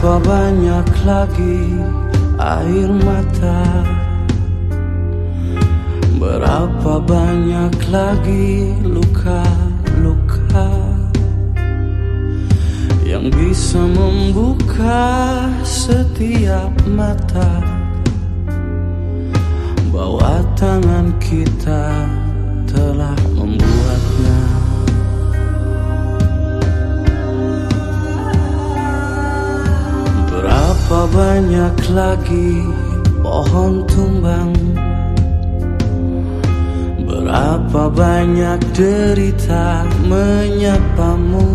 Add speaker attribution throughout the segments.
Speaker 1: Berapa banyak lagi air mata? Berapa banyak lagi luka-luka Yang bisa membuka setiap mata? Bahwa tangan kita banyak lagi pohon tumbang. Berapa banyak derita menyapamu?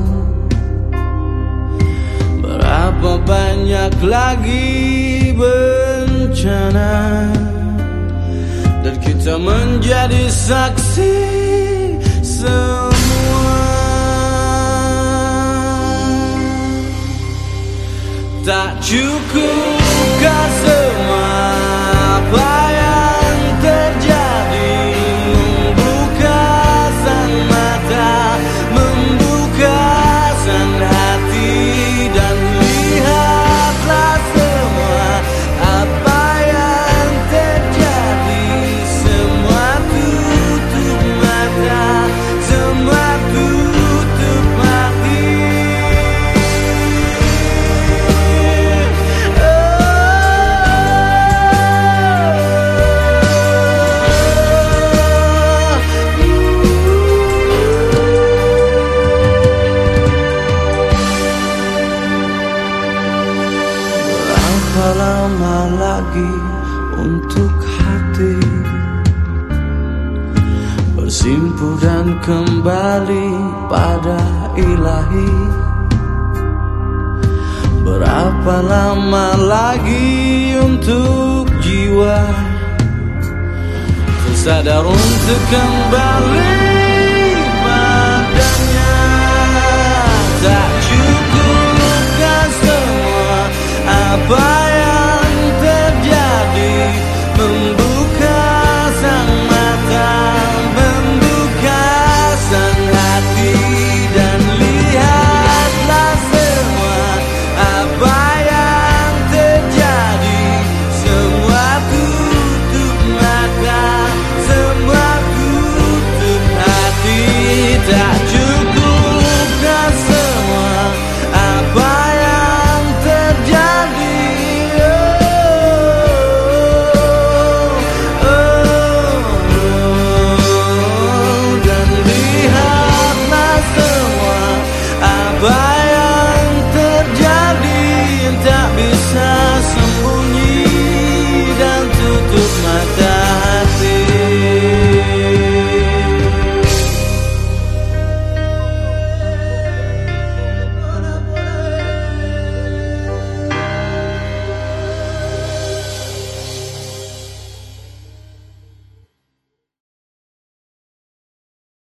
Speaker 1: Berapa banyak lagi bencana? Dan kita menjadi saksi Tak cukupkah semua lagi untuk hati. Bersimpu dan kembali pada ilahi. Berapa lama lagi untuk jiwa? Tersadar untuk kembali padanya. Tak cukupkah semua apa Bye.